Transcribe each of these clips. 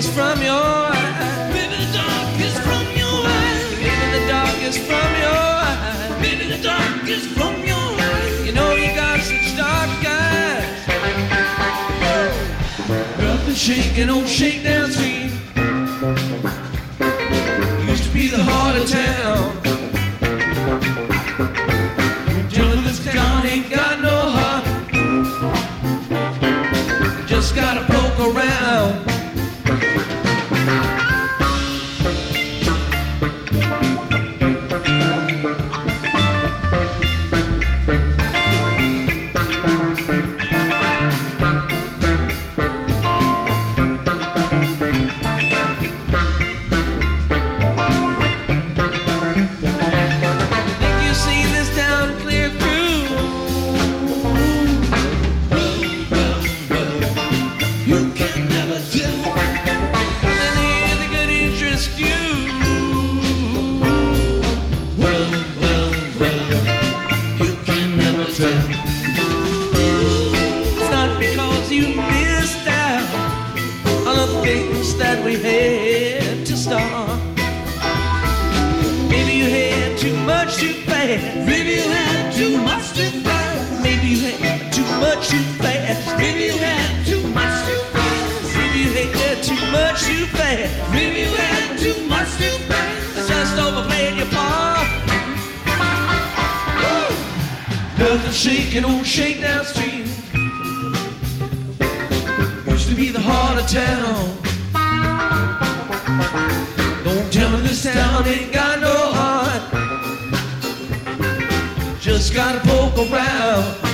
is from your eyes. Maybe the dark is from your eyes. Maybe the dark is from your eyes. Maybe the dark is from your eyes. You know you got such dark eyes. Nothing shaking on Shakedown Street. Used Nothing shaking on Shakedown Street. Used to be the heart of town. Don't tell me this town ain't got no heart. Just gotta poke around.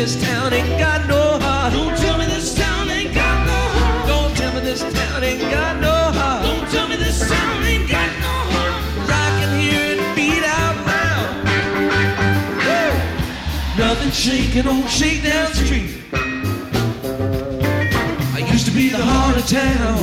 This town ain't got no heart. Don't tell me this town ain't got no heart. Don't tell me this town ain't got no heart. Don't tell me this town ain't got no heart. 'Cause I can hear it beat out loud. Woo! Nothing shaking on Shakedown Street. I used to be the heart of town.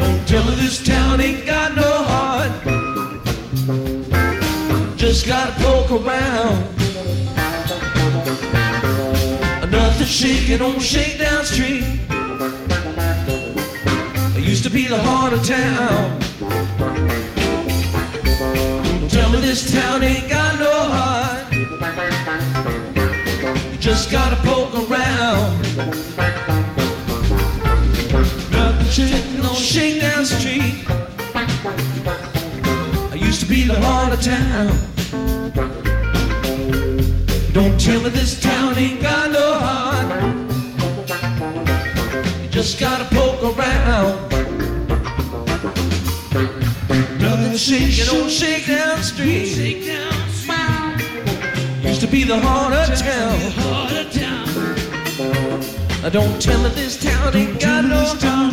Don't tell me this town ain't got no heart. Just gotta poke around. Shaking on Shakedown Street. I used to be the heart of town. Don't tell me this town ain't got no heart. You just gotta poke around. Nothing shaking on Shakedown Street. I used to be the heart of town. Don't tell me this town ain't just gotta poke around. Nothing shaking on Shakedown Street. Shake down street. Used to be the heart of town. Uh, Don't tell me this town ain't got no heart.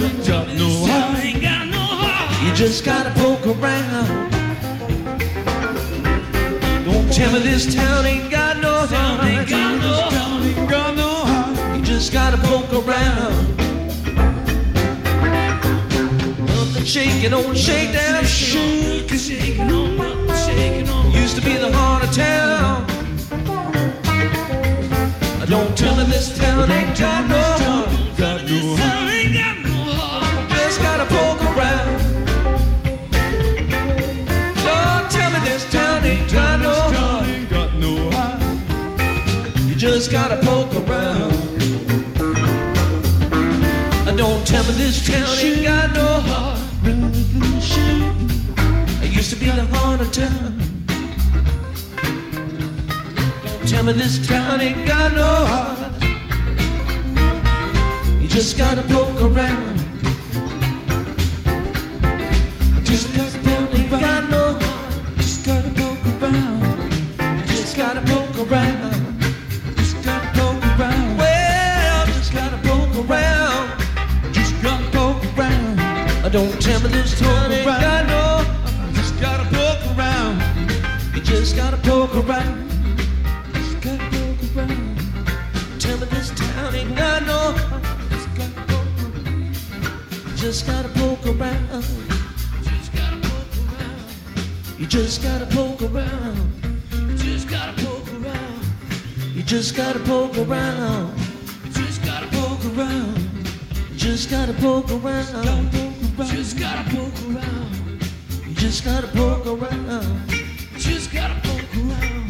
You just gotta poke around. Don't tell me this town ain't got no heart. You just gotta poke around. Shaking on Shakedown Street. Used to be the heart of town. Don't tell me this town ain't got no heart. Just gotta poke around. Don't tell me this town ain't got no heart. You just gotta poke around. Don't tell me this town ain't got no heart. I used to be the heart of town. Tell me this town ain't got no heart. You just gotta poke around. Just gotta poke ain't got no Don't tell me this town ain't got no. Just gotta poke around. You just gotta poke around. Just gotta poke around. Tell me this town ain't got no. Just gotta poke around. Just gotta poke around. Just gotta poke around. You just gotta poke around. You just gotta poke around. You just gotta poke around. You just gotta poke around. Just gotta poke around. Just gotta poke around. Just gotta poke around.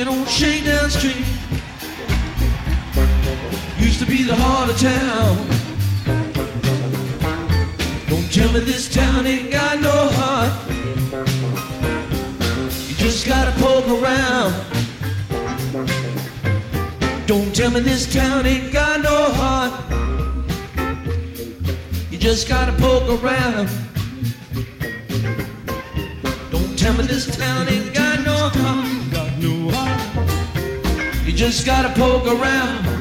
It on Shakedown Street. Used to be the heart of town. Don't tell me this town ain't got no heart. You just gotta poke around. Don't tell me this town ain't got no heart. You just gotta poke around. Don't tell me this town ain't got no heart. Just gotta poke around.